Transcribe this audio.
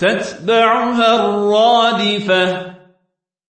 تتبعها الرادفة.